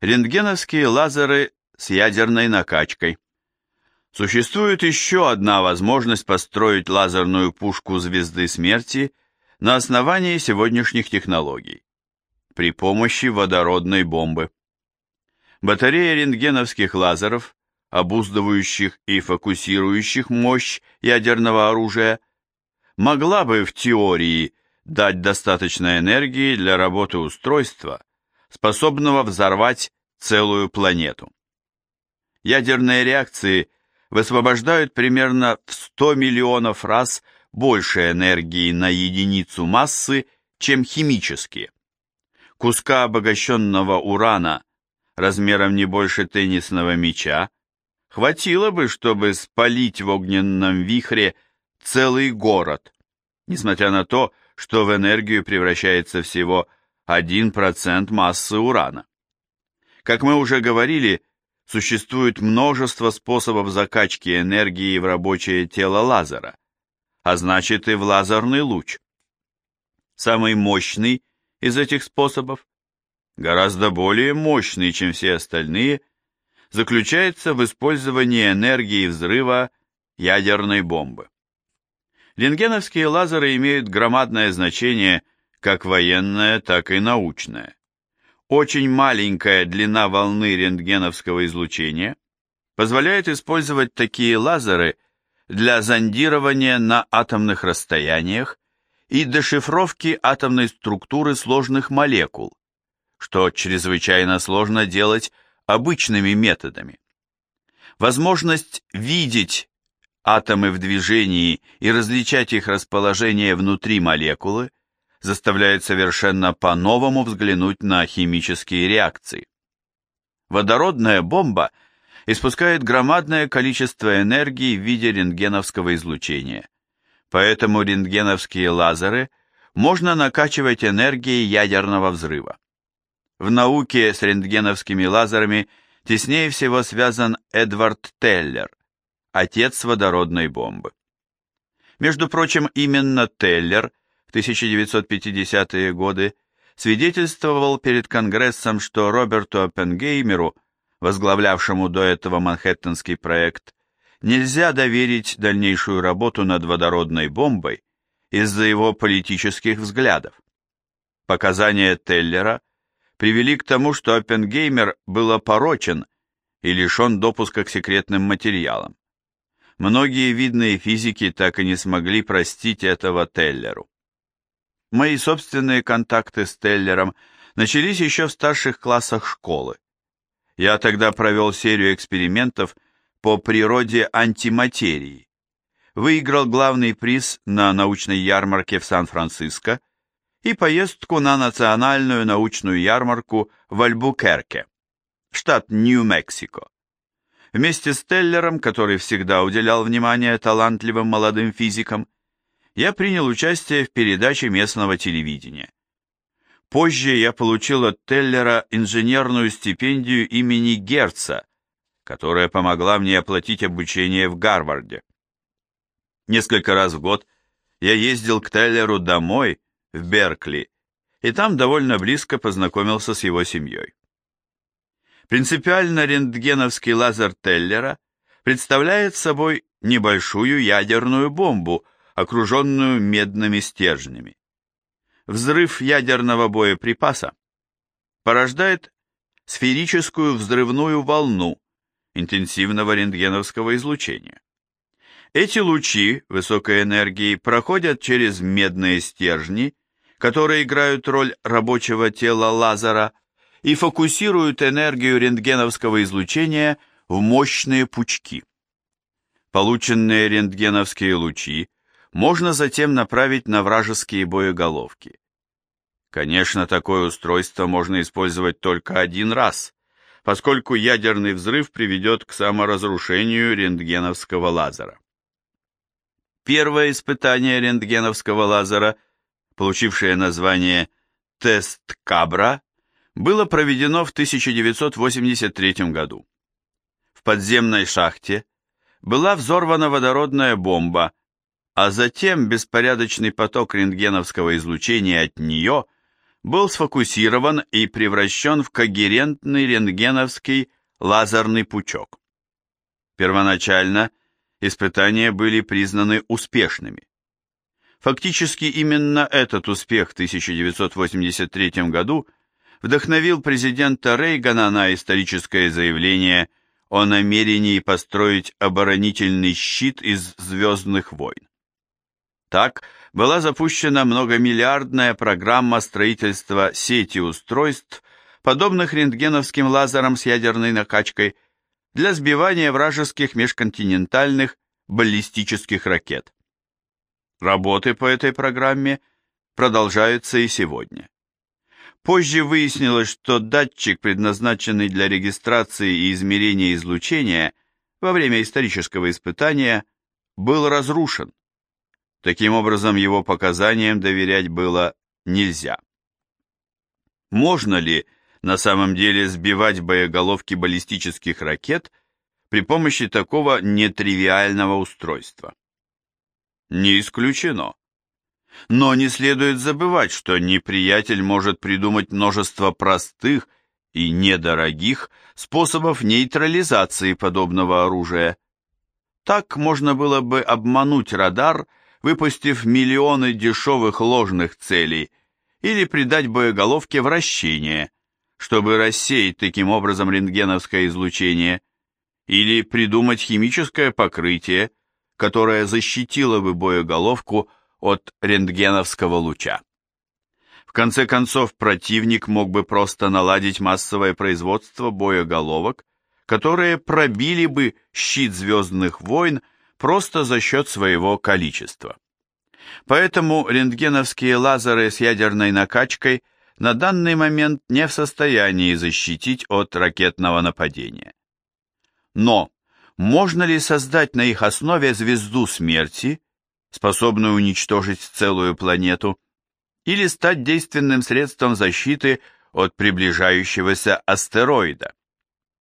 рентгеновские лазеры с ядерной накачкой. Существует еще одна возможность построить лазерную пушку звезды смерти на основании сегодняшних технологий при помощи водородной бомбы. Батарея рентгеновских лазеров, обуздывающих и фокусирующих мощь ядерного оружия, могла бы в теории дать достаточно энергии для работы устройства, способного взорвать целую планету. Ядерные реакции высвобождают примерно в 100 миллионов раз больше энергии на единицу массы, чем химические. Куска обогащенного урана размером не больше теннисного мяча хватило бы, чтобы спалить в огненном вихре целый город, несмотря на то, что в энергию превращается всего 1% массы урана. Как мы уже говорили, существует множество способов закачки энергии в рабочее тело лазера, а значит и в лазерный луч. Самый мощный из этих способов, гораздо более мощный, чем все остальные, заключается в использовании энергии взрыва ядерной бомбы. Рентгеновские лазеры имеют громадное значение как военное, так и научное. Очень маленькая длина волны рентгеновского излучения позволяет использовать такие лазеры для зондирования на атомных расстояниях и дешифровки атомной структуры сложных молекул, что чрезвычайно сложно делать обычными методами. Возможность видеть атомы в движении и различать их расположение внутри молекулы заставляет совершенно по-новому взглянуть на химические реакции. Водородная бомба испускает громадное количество энергии в виде рентгеновского излучения, поэтому рентгеновские лазеры можно накачивать энергией ядерного взрыва. В науке с рентгеновскими лазерами теснее всего связан Эдвард Теллер, отец водородной бомбы. Между прочим, именно Теллер в 1950-е годы свидетельствовал перед Конгрессом, что Роберту Оппенгеймеру, возглавлявшему до этого Манхэттенский проект, нельзя доверить дальнейшую работу над водородной бомбой из-за его политических взглядов. Показания Теллера привели к тому, что Оппенгеймер был опорочен и лишен допуска к секретным материалам. Многие видные физики так и не смогли простить этого Теллеру. Мои собственные контакты с Теллером начались еще в старших классах школы. Я тогда провел серию экспериментов по природе антиматерии. Выиграл главный приз на научной ярмарке в Сан-Франциско и поездку на национальную научную ярмарку в Альбукерке, штат Нью-Мексико. Вместе с Теллером, который всегда уделял внимание талантливым молодым физикам, я принял участие в передаче местного телевидения. Позже я получил от Теллера инженерную стипендию имени Герца, которая помогла мне оплатить обучение в Гарварде. Несколько раз в год я ездил к Теллеру домой, в Беркли, и там довольно близко познакомился с его семьей. Принципиально рентгеновский лазер Теллера представляет собой небольшую ядерную бомбу, окруженную медными стержнями. Взрыв ядерного боеприпаса порождает сферическую взрывную волну интенсивного рентгеновского излучения. Эти лучи высокой энергии проходят через медные стержни, которые играют роль рабочего тела лазера – и фокусируют энергию рентгеновского излучения в мощные пучки. Полученные рентгеновские лучи можно затем направить на вражеские боеголовки. Конечно, такое устройство можно использовать только один раз, поскольку ядерный взрыв приведет к саморазрушению рентгеновского лазера. Первое испытание рентгеновского лазера, получившее название «Тест Кабра», было проведено в 1983 году. В подземной шахте была взорвана водородная бомба, а затем беспорядочный поток рентгеновского излучения от нее был сфокусирован и превращен в когерентный рентгеновский лазерный пучок. Первоначально испытания были признаны успешными. Фактически именно этот успех в 1983 году вдохновил президента Рейгана на историческое заявление о намерении построить оборонительный щит из «Звездных войн». Так была запущена многомиллиардная программа строительства сети устройств, подобных рентгеновским лазерам с ядерной накачкой, для сбивания вражеских межконтинентальных баллистических ракет. Работы по этой программе продолжаются и сегодня. Позже выяснилось, что датчик, предназначенный для регистрации и измерения излучения во время исторического испытания, был разрушен. Таким образом, его показаниям доверять было нельзя. Можно ли на самом деле сбивать боеголовки баллистических ракет при помощи такого нетривиального устройства? Не исключено. Но не следует забывать, что неприятель может придумать множество простых и недорогих способов нейтрализации подобного оружия. Так можно было бы обмануть радар, выпустив миллионы дешевых ложных целей, или придать боеголовке вращение, чтобы рассеять таким образом рентгеновское излучение, или придумать химическое покрытие, которое защитило бы боеголовку от рентгеновского луча. В конце концов, противник мог бы просто наладить массовое производство боеголовок, которые пробили бы щит звездных войн просто за счет своего количества. Поэтому рентгеновские лазеры с ядерной накачкой на данный момент не в состоянии защитить от ракетного нападения. Но можно ли создать на их основе звезду смерти, способную уничтожить целую планету, или стать действенным средством защиты от приближающегося астероида?